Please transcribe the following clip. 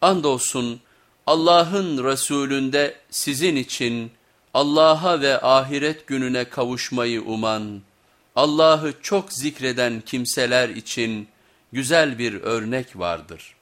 Andolsun Allah'ın Resulünde sizin için Allah'a ve ahiret gününe kavuşmayı uman, Allah'ı çok zikreden kimseler için güzel bir örnek vardır.''